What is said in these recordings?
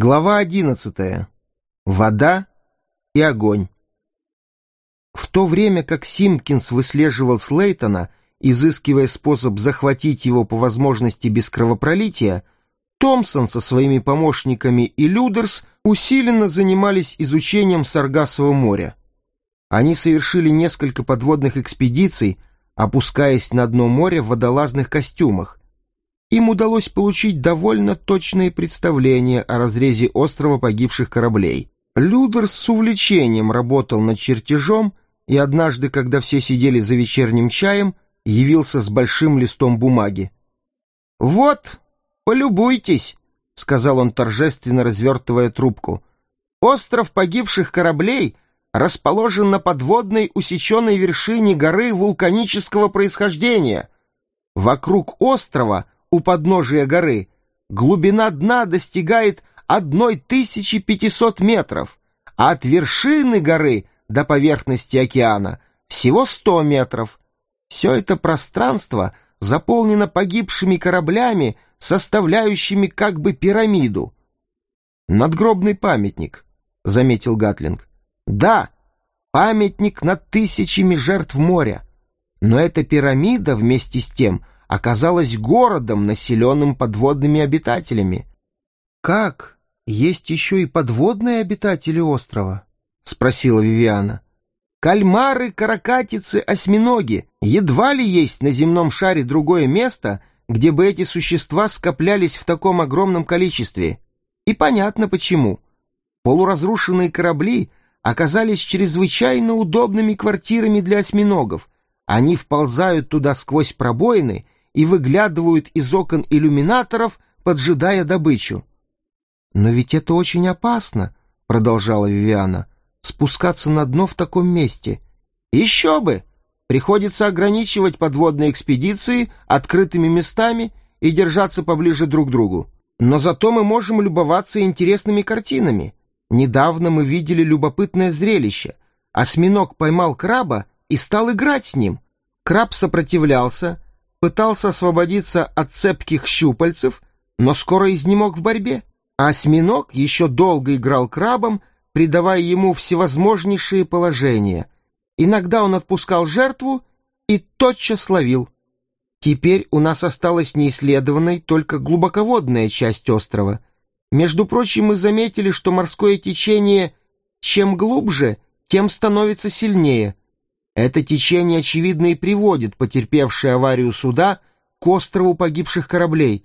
Глава одиннадцатая. Вода и огонь. В то время как Симпкинс выслеживал Слейтона, изыскивая способ захватить его по возможности без кровопролития, Томпсон со своими помощниками и Людерс усиленно занимались изучением Саргасового моря. Они совершили несколько подводных экспедиций, опускаясь на дно моря в водолазных костюмах. Им удалось получить довольно точные представления о разрезе острова погибших кораблей. Людерс с увлечением работал над чертежом, и однажды, когда все сидели за вечерним чаем, явился с большим листом бумаги. «Вот, полюбуйтесь», — сказал он торжественно, развертывая трубку. «Остров погибших кораблей расположен на подводной усеченной вершине горы вулканического происхождения. Вокруг острова, у подножия горы, глубина дна достигает 1500 метров, а от вершины горы до поверхности океана всего 100 метров. Все это пространство заполнено погибшими кораблями, составляющими как бы пирамиду. «Надгробный памятник», — заметил Гатлинг. «Да, памятник над тысячами жертв моря. Но эта пирамида вместе с тем оказалась городом, населенным подводными обитателями». «Как? Есть еще и подводные обитатели острова?» — спросила Вивиана. Кальмары, каракатицы, осьминоги. Едва ли есть на земном шаре другое место, где бы эти существа скоплялись в таком огромном количестве. И понятно почему. Полуразрушенные корабли оказались чрезвычайно удобными квартирами для осьминогов. Они вползают туда сквозь пробоины и выглядывают из окон иллюминаторов, поджидая добычу. «Но ведь это очень опасно», — продолжала Вивиана спускаться на дно в таком месте. Еще бы! Приходится ограничивать подводные экспедиции открытыми местами и держаться поближе друг к другу. Но зато мы можем любоваться интересными картинами. Недавно мы видели любопытное зрелище. Осьминог поймал краба и стал играть с ним. Краб сопротивлялся, пытался освободиться от цепких щупальцев, но скоро изнемог в борьбе. А осьминог еще долго играл крабом, придавая ему всевозможнейшие положения. Иногда он отпускал жертву и тотчас ловил. Теперь у нас осталась неисследованной только глубоководная часть острова. Между прочим, мы заметили, что морское течение чем глубже, тем становится сильнее. Это течение, очевидно, и приводит потерпевшие аварию суда к острову погибших кораблей.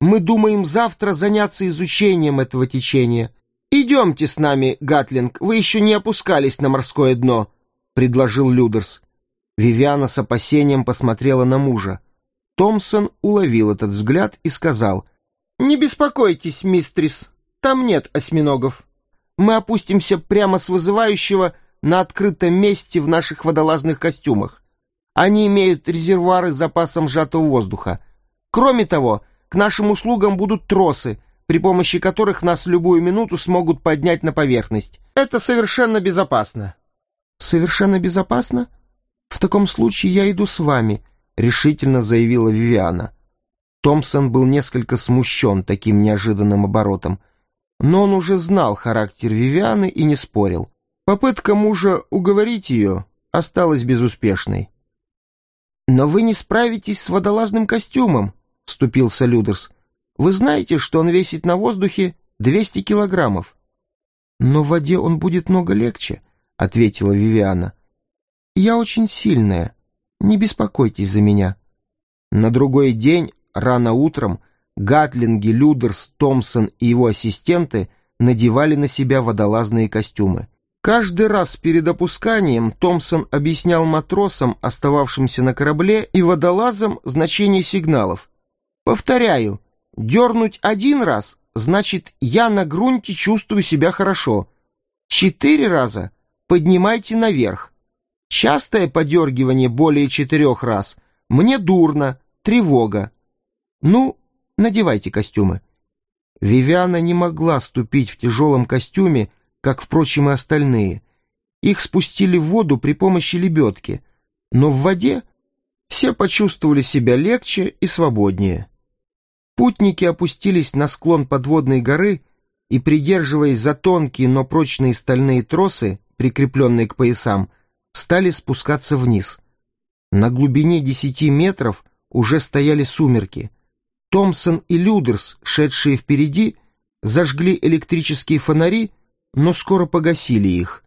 Мы думаем завтра заняться изучением этого течения — «Идемте с нами, Гатлинг, вы еще не опускались на морское дно», — предложил Людерс. Вивиана с опасением посмотрела на мужа. Томпсон уловил этот взгляд и сказал, «Не беспокойтесь, мистрис, там нет осьминогов. Мы опустимся прямо с вызывающего на открытом месте в наших водолазных костюмах. Они имеют резервуары с запасом сжатого воздуха. Кроме того, к нашим услугам будут тросы — при помощи которых нас любую минуту смогут поднять на поверхность. Это совершенно безопасно». «Совершенно безопасно? В таком случае я иду с вами», — решительно заявила Вивиана. Томпсон был несколько смущен таким неожиданным оборотом, но он уже знал характер Вивианы и не спорил. Попытка мужа уговорить ее осталась безуспешной. «Но вы не справитесь с водолазным костюмом», — вступился Людерс. Вы знаете, что он весит на воздухе 200 килограммов?» «Но в воде он будет много легче», — ответила Вивиана. «Я очень сильная. Не беспокойтесь за меня». На другой день, рано утром, Гатлинги, Людерс, Томпсон и его ассистенты надевали на себя водолазные костюмы. Каждый раз перед опусканием Томпсон объяснял матросам, остававшимся на корабле, и водолазам значение сигналов. «Повторяю, Дернуть один раз значит «я на грунте чувствую себя хорошо». Четыре раза поднимайте наверх. Частое подергивание более четырех раз мне дурно, тревога. Ну, надевайте костюмы. Вивиана не могла ступить в тяжелом костюме, как, впрочем, и остальные. Их спустили в воду при помощи лебедки, но в воде все почувствовали себя легче и свободнее. Путники опустились на склон подводной горы, и, придерживаясь за тонкие, но прочные стальные тросы, прикрепленные к поясам, стали спускаться вниз. На глубине десяти метров уже стояли сумерки. Томпсон и Людерс, шедшие впереди, зажгли электрические фонари, но скоро погасили их.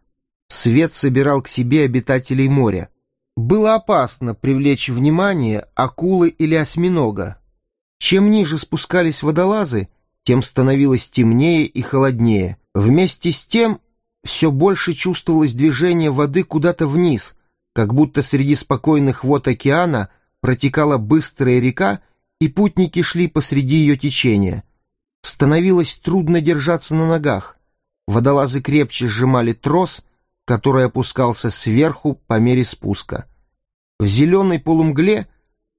Свет собирал к себе обитателей моря. Было опасно привлечь внимание акулы или осьминога. Чем ниже спускались водолазы, тем становилось темнее и холоднее. Вместе с тем все больше чувствовалось движение воды куда-то вниз, как будто среди спокойных вод океана протекала быстрая река, и путники шли посреди ее течения. Становилось трудно держаться на ногах. Водолазы крепче сжимали трос, который опускался сверху по мере спуска. В зеленой полумгле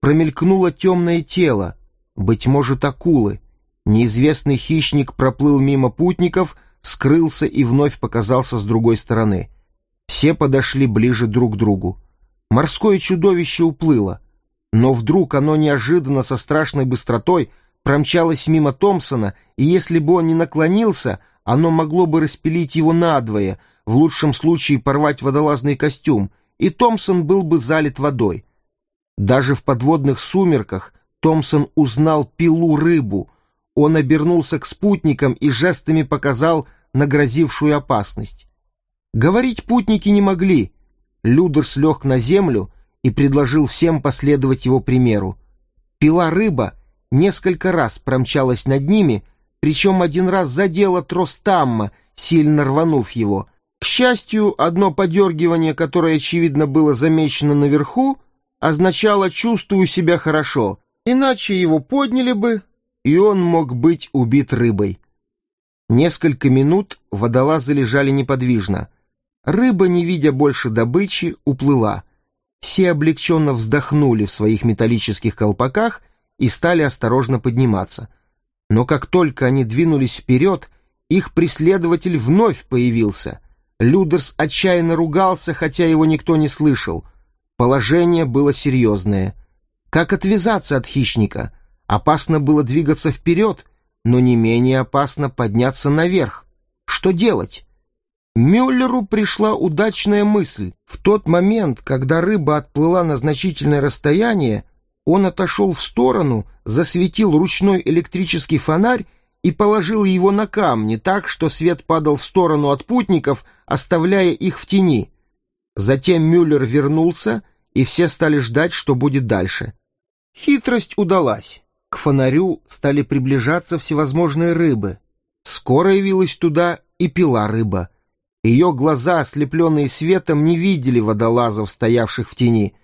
промелькнуло темное тело, быть может, акулы. Неизвестный хищник проплыл мимо путников, скрылся и вновь показался с другой стороны. Все подошли ближе друг к другу. Морское чудовище уплыло, но вдруг оно неожиданно со страшной быстротой промчалось мимо Томпсона, и если бы он не наклонился, оно могло бы распилить его надвое, в лучшем случае порвать водолазный костюм, и Томпсон был бы залит водой. Даже в подводных сумерках Томпсон узнал пилу-рыбу — он обернулся к спутникам и жестами показал на грозившую опасность. Говорить путники не могли. Людерс лег на землю и предложил всем последовать его примеру. Пила-рыба несколько раз промчалась над ними, причем один раз задела трос Тамма, сильно рванув его. К счастью, одно подергивание, которое, очевидно, было замечено наверху, означало «чувствую себя хорошо», иначе его подняли бы, и он мог быть убит рыбой. Несколько минут водолазы лежали неподвижно. Рыба, не видя больше добычи, уплыла. Все облегченно вздохнули в своих металлических колпаках и стали осторожно подниматься. Но как только они двинулись вперед, их преследователь вновь появился. Людерс отчаянно ругался, хотя его никто не слышал. Положение было серьезное. Как отвязаться от хищника — Опасно было двигаться вперед, но не менее опасно подняться наверх. Что делать? Мюллеру пришла удачная мысль. В тот момент, когда рыба отплыла на значительное расстояние, он отошел в сторону, засветил ручной электрический фонарь и положил его на камни так, что свет падал в сторону от путников, оставляя их в тени. Затем Мюллер вернулся, и все стали ждать, что будет дальше. Хитрость удалась. К фонарю стали приближаться всевозможные рыбы. Скоро явилась туда и пила рыба. Ее глаза, ослепленные светом, не видели водолазов, стоявших в тени.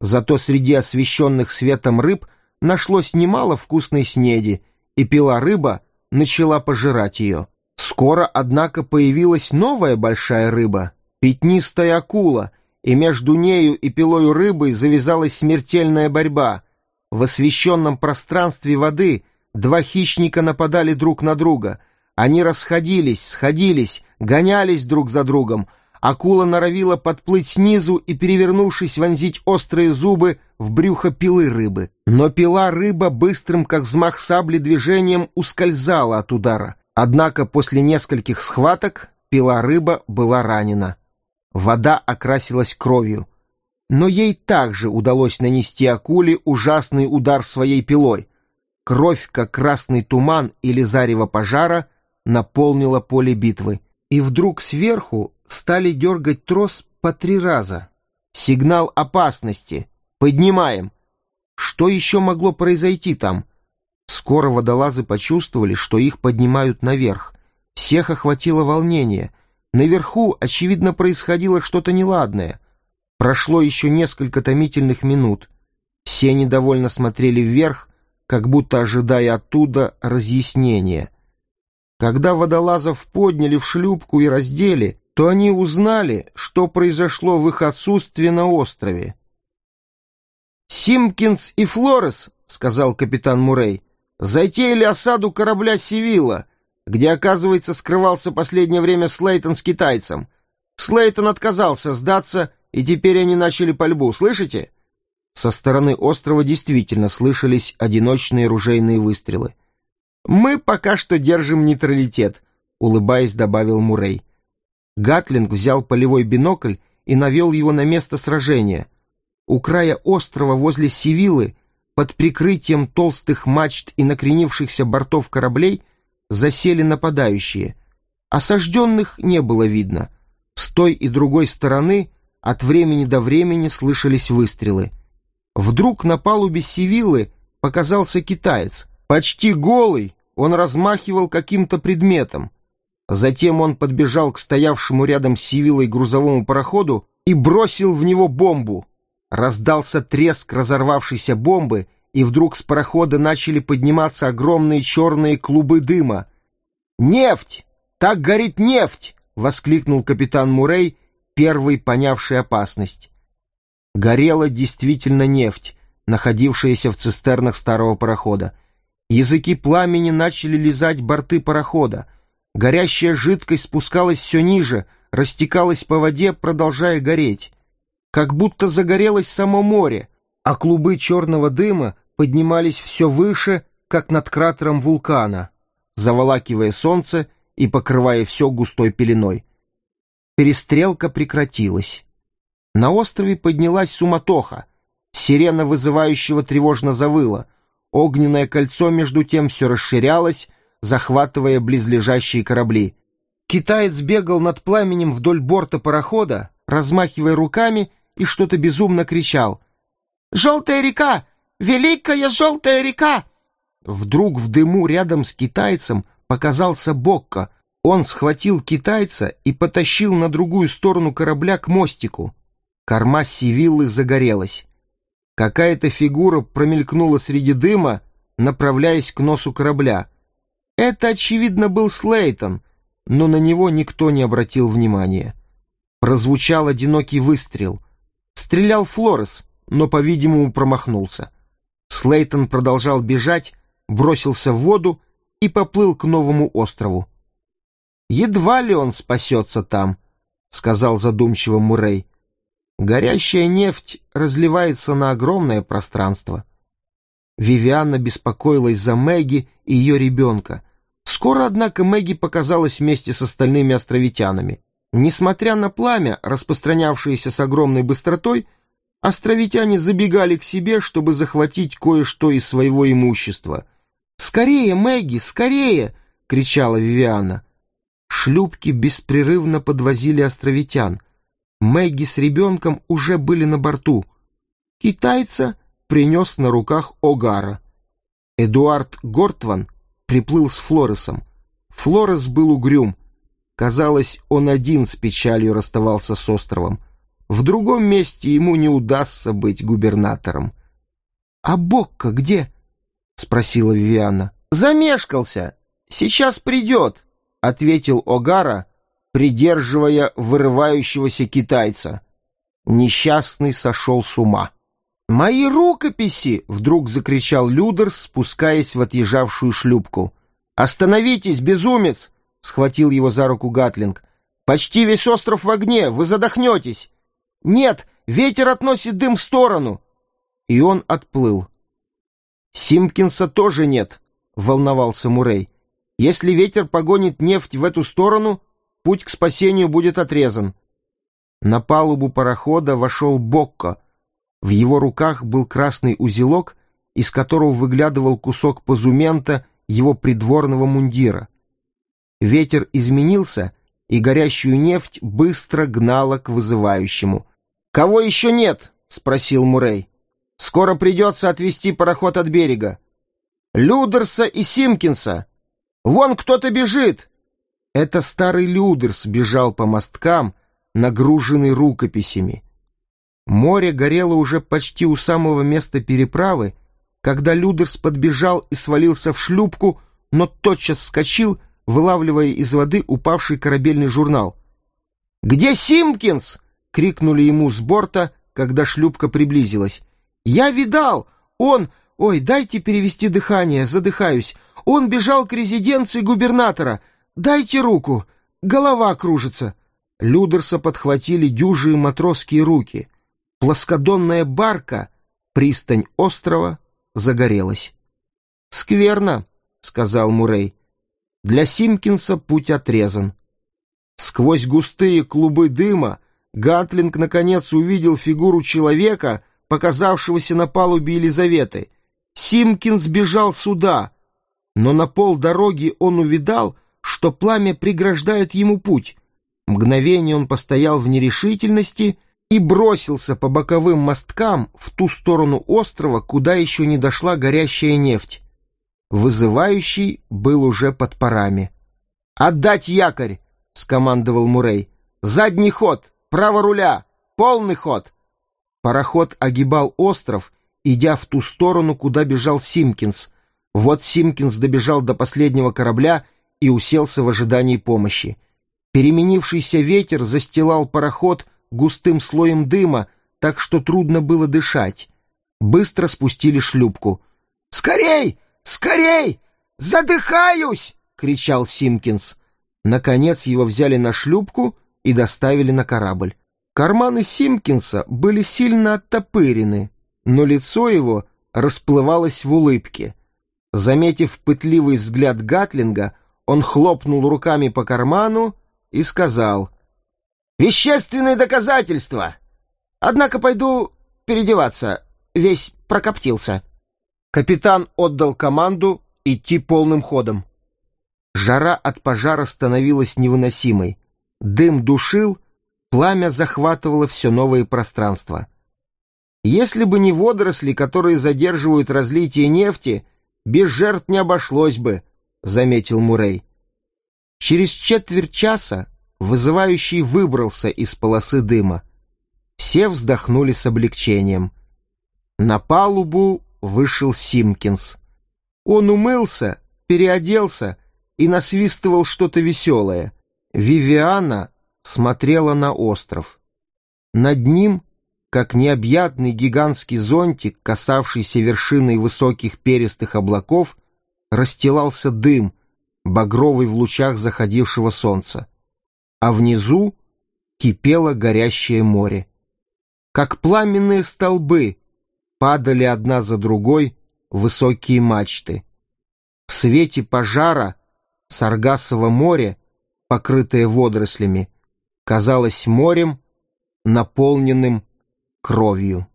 Зато среди освещенных светом рыб нашлось немало вкусной снеди, и пила рыба начала пожирать ее. Скоро, однако, появилась новая большая рыба — пятнистая акула, и между нею и пилою рыбой завязалась смертельная борьба — в освещенном пространстве воды два хищника нападали друг на друга. Они расходились, сходились, гонялись друг за другом. Акула норовила подплыть снизу и, перевернувшись, вонзить острые зубы в брюхо пилы рыбы. Но пила рыба быстрым, как взмах сабли, движением ускользала от удара. Однако после нескольких схваток пила рыба была ранена. Вода окрасилась кровью. Но ей также удалось нанести акуле ужасный удар своей пилой. Кровь, как красный туман или зарево пожара, наполнила поле битвы. И вдруг сверху стали дергать трос по три раза. Сигнал опасности. Поднимаем. Что еще могло произойти там? Скоро водолазы почувствовали, что их поднимают наверх. Всех охватило волнение. Наверху, очевидно, происходило что-то неладное — Прошло еще несколько томительных минут. Все недовольно смотрели вверх, как будто ожидая оттуда разъяснения. Когда водолазов подняли в шлюпку и раздели, то они узнали, что произошло в их отсутствии на острове. «Симкинс и Флорес», — сказал капитан Мурей, — «затеяли осаду корабля «Севилла», где, оказывается, скрывался последнее время Слейтон с китайцем. Слейтон отказался сдаться и теперь они начали пальбу, слышите?» Со стороны острова действительно слышались одиночные ружейные выстрелы. «Мы пока что держим нейтралитет», — улыбаясь, добавил Мурей. Гатлинг взял полевой бинокль и навел его на место сражения. У края острова возле Сивилы, под прикрытием толстых мачт и накренившихся бортов кораблей, засели нападающие. Осажденных не было видно. С той и другой стороны от времени до времени слышались выстрелы. Вдруг на палубе Сивилы показался китаец. Почти голый, он размахивал каким-то предметом. Затем он подбежал к стоявшему рядом с Сивилой грузовому пароходу и бросил в него бомбу. Раздался треск разорвавшейся бомбы, и вдруг с парохода начали подниматься огромные черные клубы дыма. «Нефть! Так горит нефть!» — воскликнул капитан Мурей, первый понявший опасность. Горела действительно нефть, находившаяся в цистернах старого парохода. Языки пламени начали лизать борты парохода. Горящая жидкость спускалась все ниже, растекалась по воде, продолжая гореть. Как будто загорелось само море, а клубы черного дыма поднимались все выше, как над кратером вулкана, заволакивая солнце и покрывая все густой пеленой. Перестрелка прекратилась. На острове поднялась суматоха. Сирена вызывающего тревожно завыла. Огненное кольцо между тем все расширялось, захватывая близлежащие корабли. Китаец бегал над пламенем вдоль борта парохода, размахивая руками, и что-то безумно кричал. «Желтая река! Великая желтая река!» Вдруг в дыму рядом с китайцем показался Бокко. Он схватил китайца и потащил на другую сторону корабля к мостику. Корма Сивиллы загорелась. Какая-то фигура промелькнула среди дыма, направляясь к носу корабля — это, очевидно, был Слейтон, но на него никто не обратил внимания. Прозвучал одинокий выстрел. Стрелял Флорес, но, по-видимому, промахнулся. Слейтон продолжал бежать, бросился в воду и поплыл к новому острову. «Едва ли он спасется там», — сказал задумчиво Мурей. «Горящая нефть разливается на огромное пространство». Вивианна беспокоилась за Мэгги и ее ребенка. Скоро, однако, Мэгги показалась вместе с остальными островитянами. Несмотря на пламя, распространявшееся с огромной быстротой, островитяне забегали к себе, чтобы захватить кое-что из своего имущества. «Скорее, Мэгги, скорее!» — кричала Вивиана. Шлюпки беспрерывно подвозили островитян. Мэгги с ребенком уже были на борту. Китайца принес на руках Огара. Эдуард Гортван приплыл с Флоресом. Флорес был угрюм. Казалось, он один с печалью расставался с островом. В другом месте ему не удастся быть губернатором. «А Бокко где?» — спросила Вивиана. «Замешкался. Сейчас придет», — ответил Огара, придерживая вырывающегося китайца. Несчастный сошел с ума. «Мои рукописи!» — вдруг закричал Людерс, спускаясь в отъезжавшую шлюпку. «Остановитесь, безумец!» — схватил его за руку Гатлинг. «Почти весь остров в огне, вы задохнетесь!» «Нет, ветер относит дым в сторону!» И он отплыл. «Симпкинса тоже нет», — волновался Мурей. «Если ветер погонит нефть в эту сторону, путь к спасению будет отрезан». На палубу парохода вошел Бокко — в его руках был красный узелок, из которого выглядывал кусок позумента его придворного мундира. Ветер изменился, и горящую нефть быстро гнала к вызывающему. «Кого еще нет?» — спросил Мурей. «Скоро придется отвезти пароход от берега. Людерса и Симкинса! Вон кто-то бежит!» Это старый Людерс бежал по мосткам, нагруженный рукописями. Море горело уже почти у самого места переправы, когда Людерс подбежал и свалился в шлюпку, но тотчас вскочил, вылавливая из воды упавший корабельный журнал. «Где Симпкинс?» — крикнули ему с борта, когда шлюпка приблизилась. «Я видал! Он... Ой, дайте перевести дыхание, задыхаюсь. Он бежал к резиденции губернатора. Дайте руку. Голова кружится». Людерса подхватили дюжие матросские руки — плоскодонная барка, пристань острова, загорелась. «Скверно», — сказал Мурей. Для Симкинса путь отрезан. Сквозь густые клубы дыма Гатлинг наконец увидел фигуру человека, показавшегося на палубе Елизаветы. Симкинс бежал сюда, но на полдороги он увидал, что пламя преграждает ему путь. Мгновение он постоял в нерешительности и бросился по боковым мосткам в ту сторону острова, куда еще не дошла горящая нефть. Вызывающий был уже под парами. «Отдать якорь!» — скомандовал Мурей. «Задний ход! Право руля! Полный ход!» Пароход огибал остров, идя в ту сторону, куда бежал Симкинс. Вот Симкинс добежал до последнего корабля и уселся в ожидании помощи. Переменившийся ветер застилал пароход густым слоем дыма, так что трудно было дышать. Быстро спустили шлюпку. «Скорей! Скорей! Задыхаюсь!» — кричал Симкинс. Наконец его взяли на шлюпку и доставили на корабль. Карманы Симкинса были сильно оттопырены, но лицо его расплывалось в улыбке. Заметив пытливый взгляд Гатлинга, он хлопнул руками по карману и сказал «Вещественные доказательства! Однако пойду переодеваться, весь прокоптился». Капитан отдал команду идти полным ходом. Жара от пожара становилась невыносимой. Дым душил, пламя захватывало все новые пространства. Если бы не водоросли, которые задерживают разлитие нефти, без жертв не обошлось бы, — заметил Мурей. Через четверть часа вызывающий выбрался из полосы дыма. Все вздохнули с облегчением. На палубу вышел Симкинс. Он умылся, переоделся и насвистывал что-то веселое. Вивиана смотрела на остров. Над ним, как необъятный гигантский зонтик, касавшийся вершины высоких перистых облаков, расстилался дым, багровый в лучах заходившего солнца. А внизу кипело горящее море. Как пламенные столбы падали одна за другой высокие мачты. В свете пожара Саргасово море, покрытое водорослями, казалось морем, наполненным кровью.